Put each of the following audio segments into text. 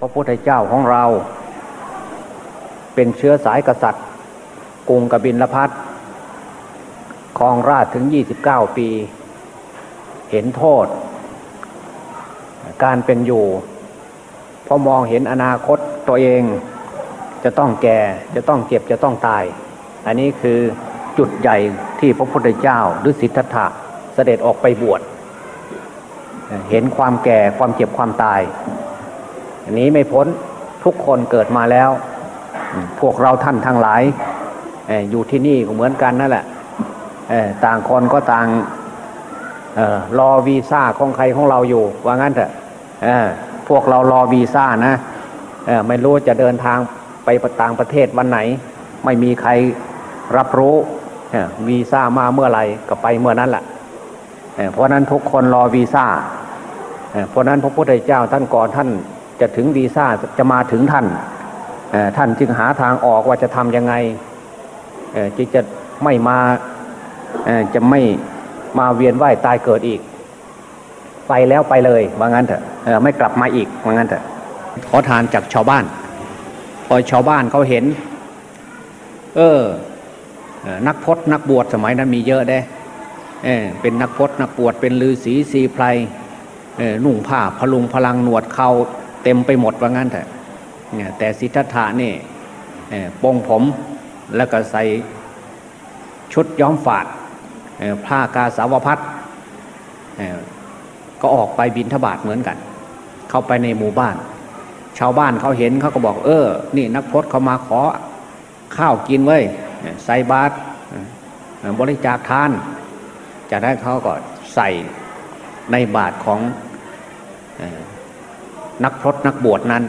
พระพุทธเจ้าของเรา เป็นเชื้อสายกษัตริย์กรุงกบินลพัทครองราชถึง 29 ปี เห็นโทษ การเป็นอยู่พอมองเห็นอนาคตตัวเองจะต้องแก่จะต้องเจ็บจะต้องตาย อันนี้คือจุดใหญ่ที่พระพุทธเจ้าหรือสิทธัตถะเสด็จออกไปบวช เห็นความแก่ความเจ็บความตาย อันนี้ไม่พ้นทุกคนเกิดมาแล้ว พวกเราท่านทั้งหลายอยู่ที่นี่ก็เหมือนกันนั่นแหละต่างคนก็ต่างรอวีซ่าของใครของเราอยู่ ว่างั้นเถอะพวกเรารอวีซ่านะไม่รู้จะเดินทางไปต่างประเทศวันไหน ไม่มีใครรับรู้วีซ่ามาเมื่อไหร่ก็ไปเมื่อนั้นแหละเพราะนั้นทุกคนรอวีซ่าเพราะนั้นพระพุทธเจ้าท่านก่อนท่าน จะถึงวีซ่าจะมาถึงท่านท่านจึงหาทางออกว่าจะทำยังไงจึงจะไม่มาจะไม่มาเวียนว่ายตายเกิดอีก ไปแล้วไปเลยว่างั้นเถอะไม่กลับมาอีกว่างั้นเถอะขอทานจากชาวบ้าน พอชาวบ้านเขาเห็น เออ นักพจนักบวชสมัยนั้นมีเยอะได้เเป็นนักพจนักบวชเป็นลือศีสีไพรนุ่งผ้าพลุงพลังหนวดเขา เต็มไปหมดว่างั้นเถอะแต่สิทธัตถะนี่ปงผมแล้วก็ใส่ชุดย้อมฝาดผ้ากาสาวพัดก็ออกไปบินทบาทเหมือนกัน เข้าไปในหมู่บ้าน ชาวบ้านเขาเห็นเขาก็บอก เออ นี่นักพจน์เขามาขอข้าวกินเว้ยใส่บาตรบริจาคทานจะได้เขาก็ใส่ในบาทของ นักพรตนักบวชนั้น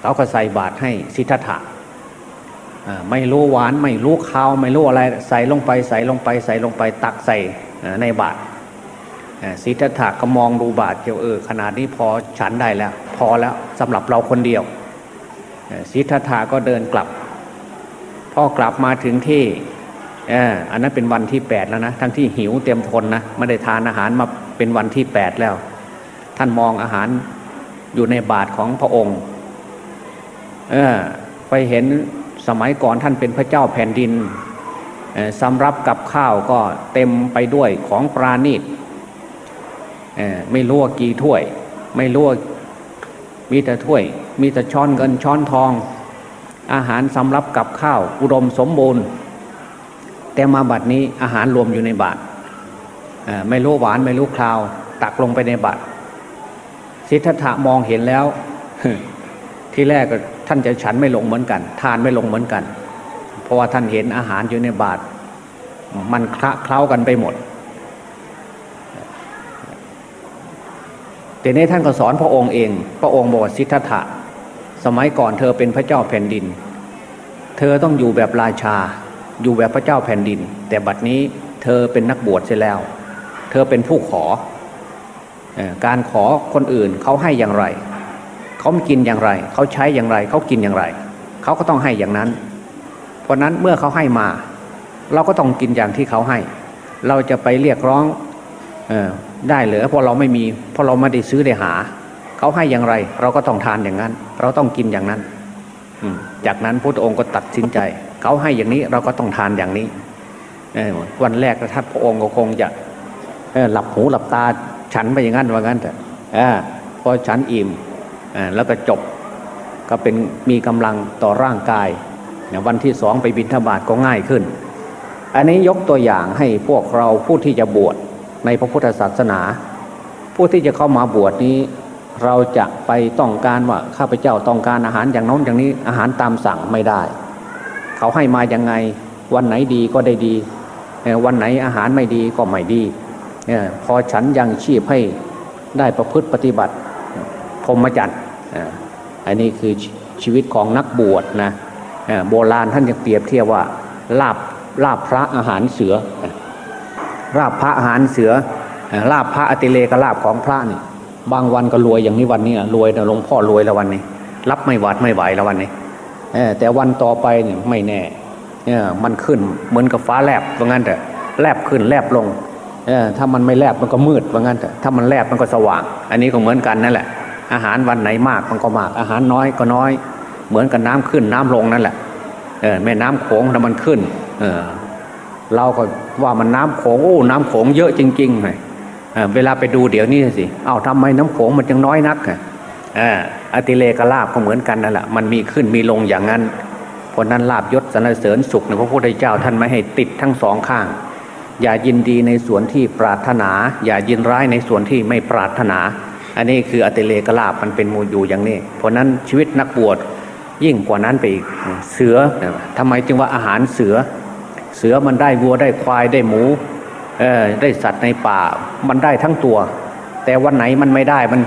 เขาก็ใส่บาตรให้สิทธัตถะไม่รู้หวานไม่รู้ข้าวไม่รู้อะไรใส่ลงไปใส่ลงไปใส่ลงไปตักใส่ในบาตรสิทธัตถะก็มองดูบาตรเกี่ยวเออขนาดนี้พอฉันได้แล้ว พอแล้วสำหรับเราคนเดียวสิทธัตถะก็เดินกลับพอกลับมาถึงที่อันนั้นเป็นวันที่แปดแล้วนะทั้งที่หิวเต็มทนนะไม่ได้ทานอาหารมาเป็นวันที่แปดแล้ว ท่านมองอาหารอยู่ในบาทของพระองค์เออไปเห็นสมัยก่อนท่านเป็นพระเจ้าแผ่นดินสำรับกับข้าวก็เต็มไปด้วยของปราณีตไม่รู้ว่ากี่ถ้วย ไม่รู้ว่ามีแต่ถ้วย มีแต่ช้อนเงินช้อนทอง อาหารสำรับกับข้าว อุดมสมบูรณ์ แต่มาบัดนี้อาหารรวมอยู่ในบาทไม่รู้หวานไม่รู้คราว ตักลงไปในบาท สิทธัตถะมองเห็นแล้วที่แรกก็ท่านจะฉันไม่ลงเหมือนกัน ทานไม่ลงเหมือนกัน เพราะว่าท่านเห็นอาหารอยู่ในบาทมันคละเคล้ากันไปหมดแต่ในท่านก็สอนพระองค์เอง พระองค์บอกว่าสิทธัตถะ สมัยก่อนเธอเป็นพระเจ้าแผ่นดิน เธอต้องอยู่แบบราชา อยู่แบบพระเจ้าแผ่นดิน แต่บัดนี้เธอเป็นนักบวชเสียแล้ว เธอเป็นผู้ขอ การขอคนอื่นเขาให้อย่างไร เขากินอย่างไร เขาใช้อย่างไร เขากินอย่างไร เขาก็ต้องให้อย่างนั้น เพราะนั้นเมื่อเขาให้มา เราก็ต้องกินอย่างที่เขาให้ เราจะไปเรียกร้องออได้เหรือเพราะเราไม่มีเพราะเราไม่ได้ซื้อได้หา เขาให้อย่างไร เราก็ต้องทานอย่างนั้น เราต้องกินอย่างนั้นจากนั้นพระองค์ก็ตัดสินใจ เขาให้อย่างนี้เราก็ต้องทานอย่างนี้วันแรกท่านพระองค์ก็คงจะหลับหูหลับตา ฉันไปอย่างนั้นว่างั้นแต่พอฉันอิ่มแล้วก็จบก็เป็นมีกำลังต่อร่างกายวันที่สองไปบินธบาตก็ง่ายขึ้น อันนี้ยกตัวอย่างให้พวกเราผู้ที่จะบวชในพระพุทธศาสนา ผู้ที่จะเข้ามาบวชนี้ เราจะไปต้องการว่าข้าพเจ้าต้องการอาหารอย่างน้นอย่างนี้อาหารตามสั่งไม่ได้ เขาให้มาอย่างไง วันไหนดีก็ได้ดี วันไหนอาหารไม่ดีก็ไม่ดี พอฉันยังชีพให้ได้ประพฤติปฏิบัติพรหมจรรย์อันนี้คือชีวิตของนักบวชนะโบราณท่านยังเปรียบเทียบว่าลาบลาบพระอาหารเสือลาบพระอาหารเสือลาบพระอติเลกลาบของพระนี่บางวันก็รวยอย่างนี้วันนี้รวยนะหลวงพ่อรวยแล้ววันนี้ รับไม่หวาดไม่ไหวแล้ววันนี้แต่วันต่อไปเนี่ยไม่แน่มันขึ้นเหมือนกับฟ้าแลบว่างั้นแต่แลบขึ้นแลบลง ถ้ามันไม่แลบมันก็มืดว่างั้นถ้ามันแลบมันก็สว่าง อันนี้ก็เหมือนกันนั่นแหละ อาหารวันไหนมากมันก็มาก อาหารน้อยก็น้อย เหมือนกับน้ำขึ้นน้ำลงนั่นแหละเออแม่น้ำโขงถ้ามันขึ้นเออเราก็ว่ามันน้ำโขงโอ้น้ำโขงเยอะจริงๆเลยเเวลาไปดูเดี๋ยวนี้สิเอ้าทำไมน้ำโขงมันยังน้อยนักอะอติเลกลาบก็เหมือนกันนั่นแหละมันมีขึ้นมีลงอย่างนั้นเพราะนั้นลาบยศสรรเสริญสุขในพระพุทธเจ้าท่านไม่ให้ติดทั้งสองข้าง อย่ายินดีในส่วนที่ปรารถนา อย่ายินร้ายในส่วนที่ไม่ปรารถนา อันนี้คืออติเลกลาบมันเป็นมูลอยู่อย่างนี้ เพราะนั้นชีวิตนักบวชยิ่งกว่านั้นไปอีกเสือทำไมจึงว่าอาหารเสือ เสือมันได้วัวได้ควายได้หมูได้สัตว์ในป่า มันได้ทั้งตัว แต่วันไหนมันไม่ได้มัน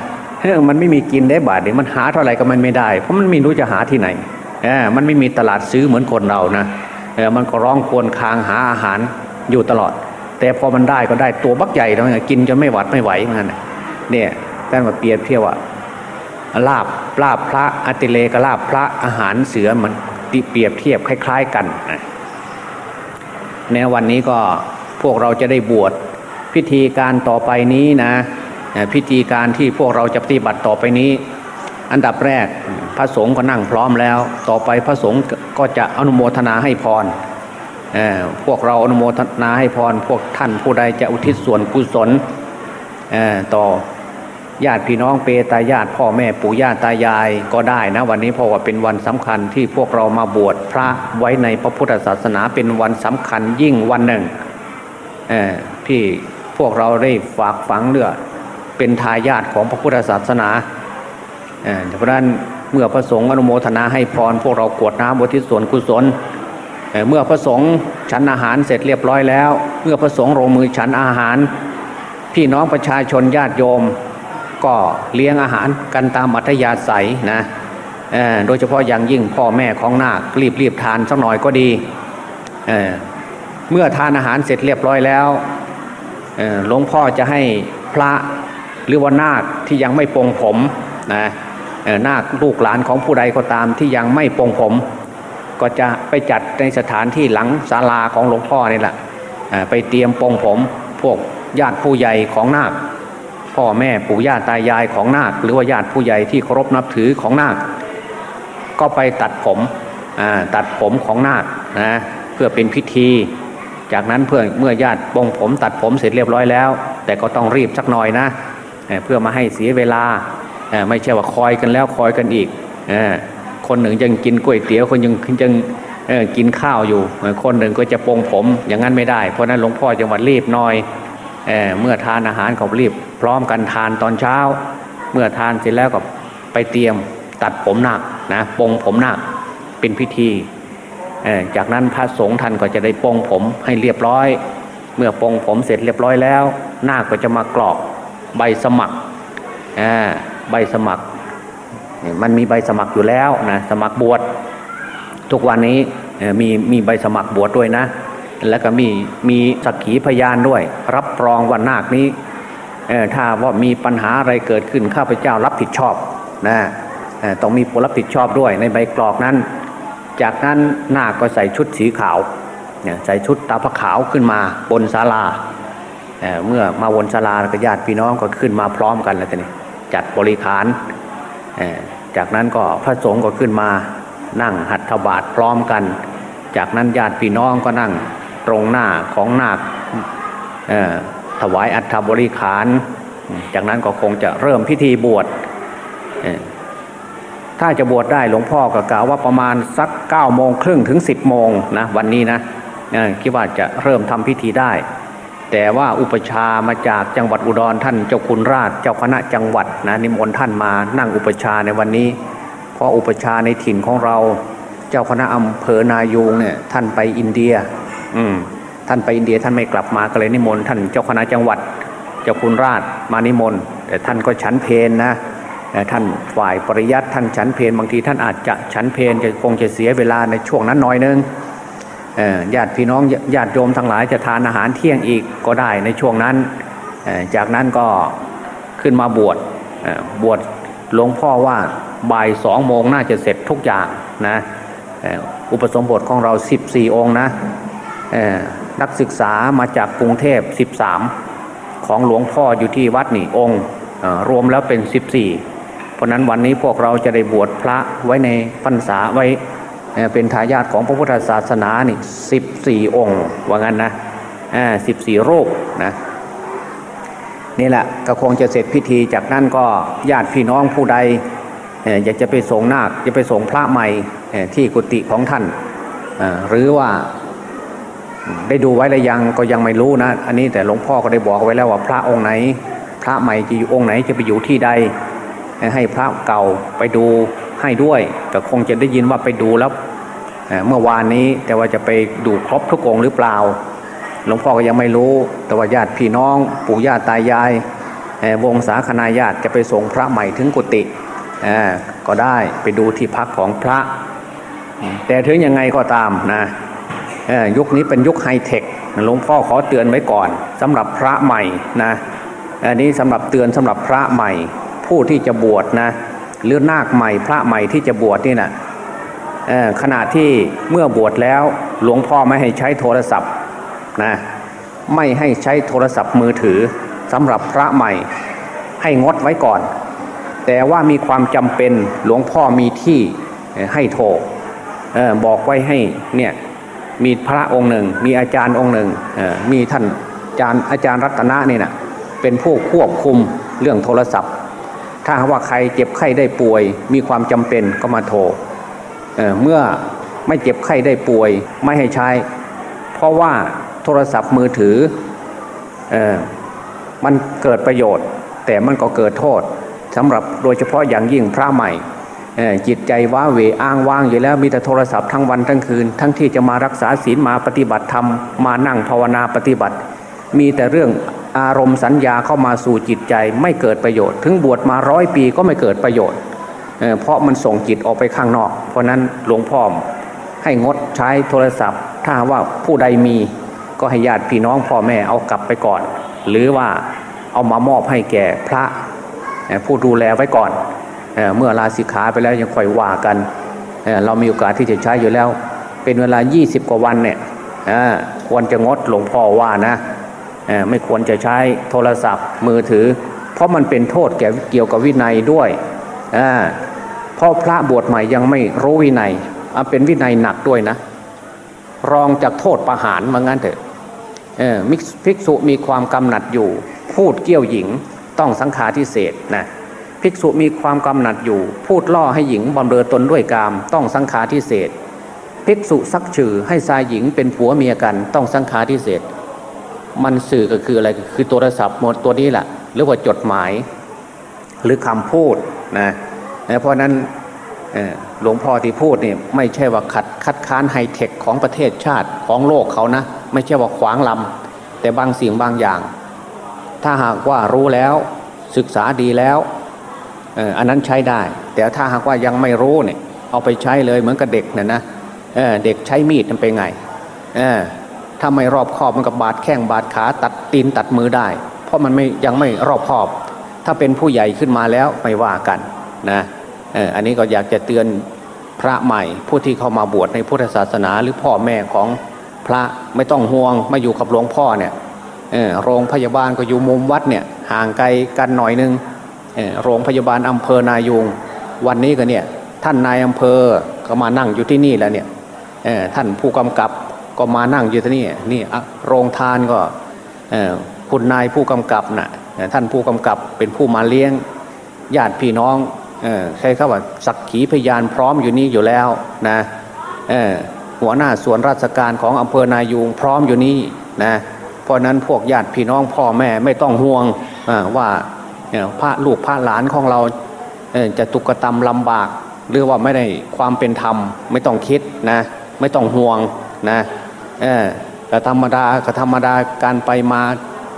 มันไม่มีกินได้บาทเดียมันหาเท่าไหร่ก็มันไม่ได้ เพราะมันไม่รู้จะหาที่ไหนมันไม่มีตลาดซื้อเหมือนคนเรานะมันก็ร้องควญคางหาอาหาร อยู่ตลอด แต่พอมันได้ก็ได้ตัวบักใหญ่แล้วกินจนไม่หวัดไม่ไหวเหมือนกันเนี่ยท่านมาเปรียบเทียบว่าลาบลาบพระอติเลกลาบพระอาหารเสือมันติเปรียบเทียบคล้าย ๆ กันในวันนี้ก็พวกเราจะได้บวชพิธีการต่อไปนี้นะพิธีการที่พวกเราจะปฏิบัติต่อไปนี้ อันดับแรกพระสงฆ์ก็นั่งพร้อมแล้ว ต่อไปพระสงฆ์ก็จะอนุโมทนาให้พร พวกเราอนุโมทนาให้พรพวกท่านผู้ใดจะอุทิศส่วนกุศลต่อญาติพี่น้องเปตายาติพ่อแม่ปู่ย่าตายายก็ได้นะวันนี้เพราะว่าเป็นวันสำคัญที่พวกเรามาบวชพระไว้ในพระพุทธศาสนาเป็นวันสำคัญยิ่งวันหนึ่งที่พวกเราได้ฝากฝังเลือเป็นทายาทของพระพุทธศาสนาเพราะนั้นเมื่อพระสงฆ์อนุโมทนาให้พรพวกเรากวดน้ำบทิศส่วนกุศล เมื่อพระสงฆ์ฉันอาหารเสร็จเรียบร้อยแล้ว เมื่อพระสงฆ์ลงมือฉันอาหาร พี่น้องประชาชนญาติโยม ก็เลี้ยงอาหารกันตามอัธยาศัยนะโดยเฉพาะอย่างยิ่งพ่อแม่ของนาครีบรีบทานสักหน่อยก็ดีเเมื่อทานอาหารเสร็จเรียบร้อยแล้วหลวงพ่อจะให้พระหรือว่านาคที่ยังไม่ปรงผมนะนาคลูกหลานของผู้ใดก็ตามที่ยังไม่ปรงผม ก็จะไปจัดในสถานที่หลังศาลาของหลวงพ่อนี่แหละไปเตรียมปรงผมพวกญาติผู้ใหญ่ของนาคพ่อแม่ปู่ย่าตายายของนาค หรือว่าญาติผู้ใหญ่ที่เคารพนับถือของนาค ก็ไปตัดผมตัดผมของนาคนะเพื่อเป็นพิธี จากนั้นเพื่อเมื่อญาติปงผมตัดผมเสร็จเรียบร้อยแล้ว แต่ก็ต้องรีบสักหน่อยนะเพื่อมาให้เสียเวลาไม่ใช่ว่าคอยกันแล้วคอยกันอีก คนหนึ่งยังกินก๋วยเตี๋ยวคนยังยังกินข้าวอยู่ คนหนึ่งก็จะปงผม อย่างนั้นไม่ได้ เพราะนั้นหลวงพ่อจังหวัดรีบหน่อยเเมื่อทานอาหารเขารีบ พร้อมกันทานตอนเช้า เมื่อทานเสร็จแล้วก็ไปเตรียมตัดผมหนักนะปงผมหนักเป็นพิธีจากนั้นพระสงฆ์ท่านก็จะได้ปงผมให้เรียบร้อย เมื่อปงผมเสร็จเรียบร้อยแล้ว นาคก็จะมากรอกใบสมัครใบสมัคร มันมีใบสมัครอยู่แล้วนะสมัครบวชทุกวันนี้มีมีใบสมัครบวชดด้วยนะ แล้วก็มีมีสักขีพยานด้วย รับรองว่านาคนี้ถ้าว่ามีปัญหาอะไรเกิดขึ้นข้าพเจ้ารับผิดชอบนะต้องมีผู้รับผิดชอบด้วยในใบกรอกนั้น จากนั้นนาคก็ใส่ชุดสีขาวใส่ชุดตาพระขาวขึ้นมาบนศาลาเมื่อมาวนศาลาก็ญาติพี่น้องก็ขึ้นมาพร้อมกันแล้วนี่จัดบริขาร จากนั้นก็พระสงฆ์ก็ขึ้นมานั่งหัตถบาทพร้อมกัน จากนั้นญาติพี่น้องก็นั่งตรงหน้าของนาคถวายอัฐบริขาร จากนั้นก็คงจะเริ่มพิธีบวชถ้าจะบวชได้หลวงพ่อก็กล่าวว่าประมาณสัก9ก้าโมงครึ่งถึง 10บโมงนะวันนี้นะคิดว่าจะเริ่มทำพิธีได้ แต่ว่าอุปชามาจากจังหวัดอุดรท่านเจ้าคุณราชเจ้าคณะจังหวัดนะนิมนต์ท่านมานั่งอุปชาในวันนี้ เพราะอุปชาในถิ่นของเรา เจ้าคณะอำเภอนายูงเนี่ยท่านไปอินเดีย อืมท่านไปอินเดียท่านไม่กลับมาก็เลยนิมนต์ท่านเจ้าคณะจังหวัด เจ้าคุณราชมานิมนต์แต่ท่านก็ฉันเพนนะท่านฝ่ายปริยัติท่านฉันเพนบางทีท่านอาจจะฉันเพนจะคงจะเสียเวลาในช่วงนั้นน้อยนึง ญาติพี่น้องญาติโยมทั้งหลายจะทานอาหารเที่ยงอีกก็ได้ในช่วงนั้น จากนั้นก็ขึ้นมาบวชบวชหลวงพ่อว่าบ่ายสองโมงน่าจะเสร็จทุกอย่างนะอุปสมบทของเรา 14 องค์นะนักศึกษามาจากกรุงเทพ 13 ของหลวงพ่ออยู่ที่วัดนี่องค์รวมแล้วเป็น 14 เพราะนั้นวันนี้พวกเราจะได้บวชพระไว้ในพรรษาไว้ เป็นทายาทของพระพุทธศาสนานี่สิบสี่องค์ว่างั้นนะสิบสี่โรูปนะนี่แหละก็คงจะเสร็จพิธีจากนั้นก็ญาติพี่น้องผู้ใดอยากจะไปส่งนาคจะไปส่งพระใหม่ที่กุฏิของท่าน หรือว่าได้ดูไว้หรือยังก็ยังไม่รู้นะ อันนี้แต่หลวงพ่อก็ได้บอกไว้แล้วว่าพระองค์ไหน พระใหม่จะอยู่องค์ไหนจะไปอยู่ที่ใด ให้พระเก่าไปดูให้ด้วยก็คงจะได้ยินว่าไปดูแล้ว เมื่อวานนี้แต่ว่าจะไปดูครบทุกองหรือเปล่า หลวงพ่อก็ยังไม่รู้ แต่ว่าญาติพี่น้องปู่ย่าตายายเอ่อวงศาคณาญาติจะไปส่งพระใหม่ถึงกุฏิก็ได้ไปดูที่พักของพระ แต่ถึงยังไงก็ตามนะยุคนี้เป็นยุคไฮเทคหลวงพ่อขอเตือนไว้ก่อนสำหรับพระใหม่นะอันนี้สำหรับเตือนสำหรับพระใหม่ ผู้ที่จะบวชนะหรือนาคใหม่พระใหม่ที่จะบวชนี่นะเอ่อ ขณะที่เมื่อบวชแล้วหลวงพ่อไม่ให้ใช้โทรศัพท์นะไม่ให้ใช้โทรศัพท์มือถือสำหรับพระใหม่ให้งดไว้ก่อน แต่ว่ามีความจำเป็นหลวงพ่อมีที่ให้โทรออบอกไว้ให้เนี่ยมีพระองค์หนึ่ง มีอาจารย์องค์หนึ่งออมีท่านอาจารย์อาจารย์รัตนะนี่นะเป็นผู้ควบคุมเรื่องโทรศัพท์ ถ้าว่าใครเจ็บไข้ได้ป่วย มีความจำเป็นก็มาโทร เเมื่อไม่เจ็บไข้ได้ป่วยไม่ให้ใช้ เพราะว่าโทรศัพท์มือถืออมันเกิดประโยชน์ แต่มันก็เกิดโทษสำหรับโดยเฉพาะอย่างยิ่งพระใหม่จิตใจว้าเหวอ้างว้างอยู่แล้วมีแต่โทรศัพท์ทั้งวันทั้งคืน ทั้งที่จะมารักษาศีลมาปฏิบัติธรรมมานั่งภาวนาปฏิบัติ มีแต่เรื่องอารมณ์สัญญาเข้ามาสู่จิตใจไม่เกิดประโยชน์ ถึงบวชมาร้อยปีก็ไม่เกิดประโยชน์ เพราะมันส่งจิตออกไปข้างนอก เพราะนั้นหลวงพ่อให้งดใช้โทรศัพท์ ถ้าว่าผู้ใดมีก็ให้ญาติพี่น้องพ่อแม่เอากลับไปก่อน หรือว่าเอามามอบให้แก่พระผู้ดูแลไว้ก่อนเอเมื่อลาสิกขาไปแล้วยังค่อยว่ากันเเรามีโอกาสที่จะใช้อยู่แล้ว เป็นเวลา 20 กว่าวันเนี่ยควรจะงดหลวงพ่อว่านะไม่ควรจะใช้โทรศัพท์มือถือ เพราะมันเป็นโทษแก่เกี่ยวกับวินัยด้วยอ่า เพราะพระบวชใหม่ยังไม่รู้วินัยอะเป็นวินัยหนักด้วยนะ รองจากโทษประหารมางั้นเถอะเออมิกภิกษุมีความกำหนัดอยู่ พูดเกี่ยวหญิงต้องสังฆาทิเศษนะภิกษุมีความกำหนัดอยู่ พูดล่อให้หญิงบำเรอตนด้วยกามต้องสังฆาทิเศษภิกษุซักชื่อให้ชายหญิงเป็นผัวเมียกันต้องสังฆาทิเศษมันสื่อก็คืออะไรคือโทรศัพท์หมดตัวนี้แหละหรือว่าจดหมาย หรือคำพูดนะ เพราะนั้นหลวงพ่อที่พูดนี่ไม่ใช่ว่าขัดคัดค้านไฮเทคของประเทศชาติของโลกเขานะ ไม่ใช่ว่าขวางลำแต่บางสิ่งบางอย่าง ถ้าหากว่ารู้แล้วศึกษาดีแล้วอันนั้นใช้ได้ แต่ถ้าหากว่ายังไม่รู้เนี่ยเอาไปใช้เลยเหมือนกับเด็กนี่ยนะเเด็กใช้มีดมันเป็นไงถ้าไม่รอบคอบมันกับบาดแข้งบาดขาตัดตีนตัดมือได้ เพราะมันไม่ยังไม่รอบคอบ ถ้าเป็นผู้ใหญ่ขึ้นมาแล้วไม่ว่ากัน นะอันนี้ก็อยากจะเตือนพระใหม่ผู้ที่เข้ามาบวชในพุทธศาสนาหรือพ่อแม่ของพระไม่ต้องห่วงมาอยู่กับหลวงพ่อเนี่ยโรงพยาบาลก็อยู่มุมวัดเนี่ยห่างไกลกันหน่อยนึงโรงพยาบาลอำเภอนายุงวันนี้ก็เนี่ยท่านนายอำเภอก็มานั่งอยู่ที่นี่แล้วเนี่ยท่านผู้กำกับก็มานั่งอยู่ที่นี่นี่อะโรงทานก็คุณนายผู้กำกับนะ่ะท่านผู้กำกับเป็นผู้มาเลี้ยงญาติพี่น้อง เออใครเขาว่าสักขีพยานพร้อมอยู่นี่อยู่แล้วนะหัวหน้าส่วนราชการของอำเภอนายูงพร้อมอยู่นี่นะเพราะนั้นพวกญาติพี่น้องพ่อแม่ไม่ต้องห่วงว่าพระลูกพระหลานของเราจะตุกตำลำบาก หรือว่าไม่ได้ความเป็นธรรม ไม่ต้องคิดนะไม่ต้องห่วงนะแต่ธรรมดาก็ธรรมดาการไปมา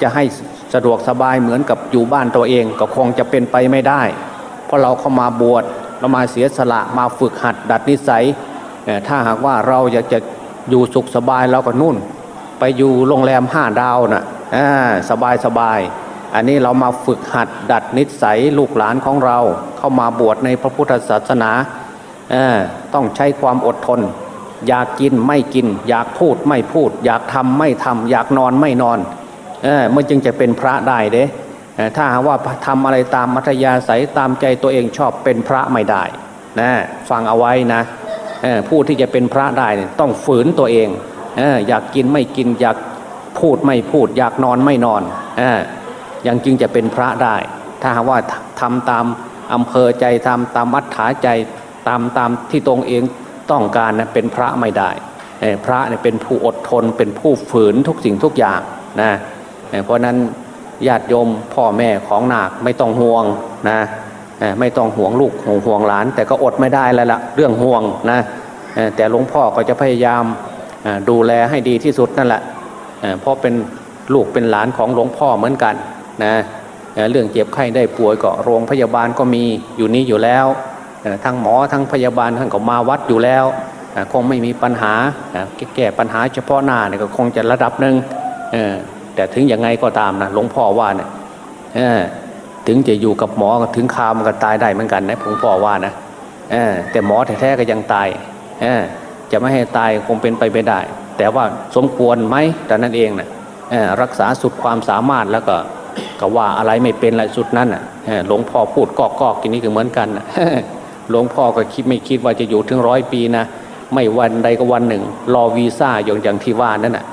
จะให้สะดวกสบายเหมือนกับอยู่บ้านตัวเองก็คงจะเป็นไปไม่ได้ เพราะเราเข้ามาบวชเรามาเสียสละมาฝึกหัดดัดนิสัย ถ้าหากว่าเราอยากจะอยู่สุขสบายเราก็นุ่น ไปอยู่โรงแรมห้าดาวนะ่ะสบายสบายอันนี้เรามาฝึกหัดดัดนิสัยลูกหลานของเราเข้ามาบวชในพระพุทธศาสนาต้องใช้ความอดทน อยากกินไม่กิน อยากพูดไม่พูด อยากทำไม่ทำอยากนอนไม่นอนเออมันจึงจะเป็นพระได้เด้ ถ้าหาว่าทำอะไรตามมัธยาศัยตามใจตัวเองชอบเป็นพระไม่ได้นะฟังเอาไว้นะผู้ที่จะเป็นพระได้ต้องฝืนตัวเองอยากกินไม่กินอยากพูดไม่พูด อยากนอนไม่นอนออยังจึงจะเป็นพระได้ ถ้าหากว่าทำตามอำเภอใจทำตามมัธยาใจตามตามที่ตรงเองต้องการนะเป็นพระไม่ได้พระเนี่ยเป็นผู้อดทนเป็นผู้ฝืนทุกสิ่งทุกอย่างนะเพราะนั้น ญาติโยมพ่อแม่ของนาคไม่ต้องห่วงนะไม่ต้องห่วงลูกห่วงห่วงหลาน แต่ก็อดไม่ได้แล้วละเรื่องห่วงนะแต่หลวงพ่อก็จะพยายามดูแลให้ดีที่สุดนั่นแหละเพราะเป็นลูกเป็นหลานของหลวงพ่อเหมือนกันนะเรื่องเจ็บไข้ได้ป่วยก็โรงพยาบาลก็มีอยู่นี้อยู่แล้วทั้งหมอทั้งพยาบาลท่านก็มาวัดอยู่แล้วคงไม่มีปัญหาแก้ปัญหาเฉพาะหน้าเนี่ยก็คงจะระดับหนึ่ง แต่ถึงยังไงก็ตามนะหลวงพ่อว่าเนี่ยถึงจะอยู่กับหมอถึงคามันก็ตายได้เหมือนกันนะหลวงพ่อว่านะแต่หมอแท้ๆก็ยังตายจะไม่ให้ตายคงเป็นไปไม่ได้ แต่ว่าสมควรไหมแต่นั้นเองนะรักษาสุดความสามารถแล้วก็ก็ว่าอะไรไม่เป็นอะไรสุดนั้นหลวงพ่อพูดกอกๆกกินนี้ก็เหมือนกันหลวงพ่อก็คิดไม่คิดว่าจะอยู่ถึงร้อยปีนะไม่วันใดก็วันหนึ่ง รอวีซ่าอย่างอย่างที่ว่านั่นน่ะ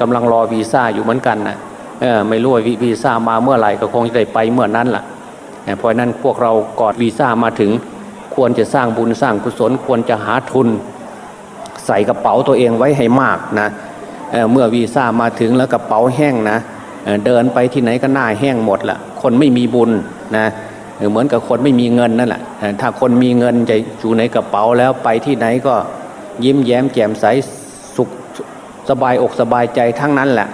กำลังรอวีซ่าอยู่เหมือนกันนะไม่รู้ว่าวีซ่ามาเมื่อไหร่ก็คงจะได้ไปเมื่อนั้นล่ะเออเพราะนั้นพวกเรากอดวีซ่ามาถึงควรจะสร้างบุญสร้างกุศลควรจะหาทุน ใส่กระเป๋าตัวเองไว้ให้มากนะเเมื่อวีซ่ามาถึงแล้วกระเป๋าแห้งนะเเดินไปที่ไหนก็หน้าแห้งหมดละคนไม่มีบุญนะเหมือนกับคนไม่มีเงินนั่นแหละถ้าคนมีเงินจะอยู่ในกระเป๋าแล้วไปที่ไหนก็ยิ้มแย้มแจ่มใส สบายอกสบายใจทั้งนั้นแหละ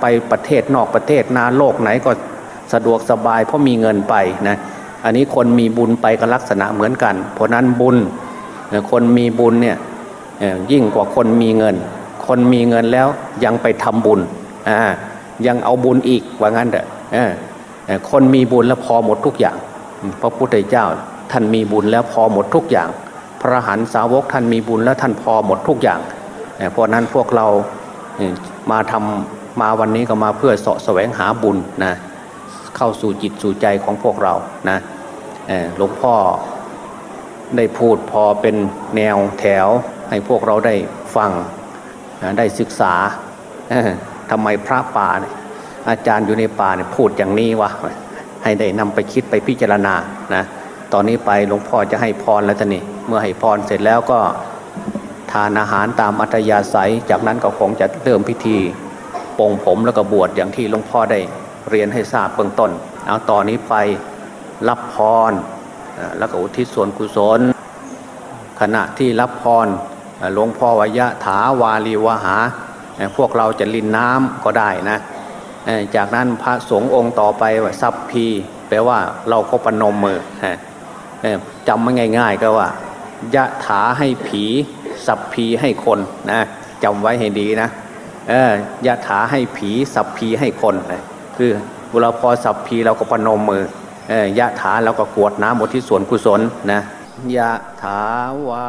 ไปประเทศนอกประเทศนาโลกไหนก็สะดวกสบายเพราะมีเงินไปนะอันนี้คนมีบุญไปก็ลักษณะเหมือนกัน เพราะนั้นบุญคนมีบุญเนี่ยยิ่งกว่าคนมีเงิน คนมีเงินแล้วยังไปทำบุญยังเอาบุญอีกว่างั้นเถอะคนมีบุญแล้วพอหมดทุกอย่าง พระพุทธเจ้าท่านมีบุญแล้วพอหมดทุกอย่าง พระหันสาวกท่านมีบุญแล้วท่านพอหมดทุกอย่าง เพราะนั้นพวกเรามาทำมาวันนี้ก็มาเพื่อเสาะแสวงหาบุญนะเข้าสู่จิตสู่ใจของพวกเรานะหลวงพ่อได้พูดพอเป็นแนวแถวให้พวกเราได้ฟังได้ศึกษาทำไมพระป่าอาจารย์อยู่ในป่าเนี่ยพูดอย่างนี้วะให้ได้นำไปคิดไปพิจารณานะตอนนี้ไปหลวงพ่อจะให้พรแล้วท่านี่เมื่อให้พรเสร็จแล้วก็ ทานอาหารตามอัธยาศัย จากนั้นก็คงจะเริ่มพิธีปลงผมแล้วก็บวชอย่างที่หลวงพ่อได้เรียนให้ทราบเบื้องต้น เอาตอนนี้ไปรับพรแล้วก็อุทิศส่วนกุศล ขณะที่รับพรหลวงพ่อวยะถาวาลีวหา พวกเราจะลินน้ำก็ได้นะ จากนั้นพระสงฆ์องค์ต่อไปว่าสัพพีแปลว่าเราก็ปนมมือฮะเอ่อจำไม่ง่าย ๆ ก็ว่ายะถาให้ผี สัพพีให้คนนะจำไว้ให้ดีนะเออยะถาให้ผีสัพพีให้คนนะคือเวลาพอสัพพีเราก็ปนมมือเออยะถาเราก็กวดน้ำหมดที่ส่วนกุศลนะยะถาวา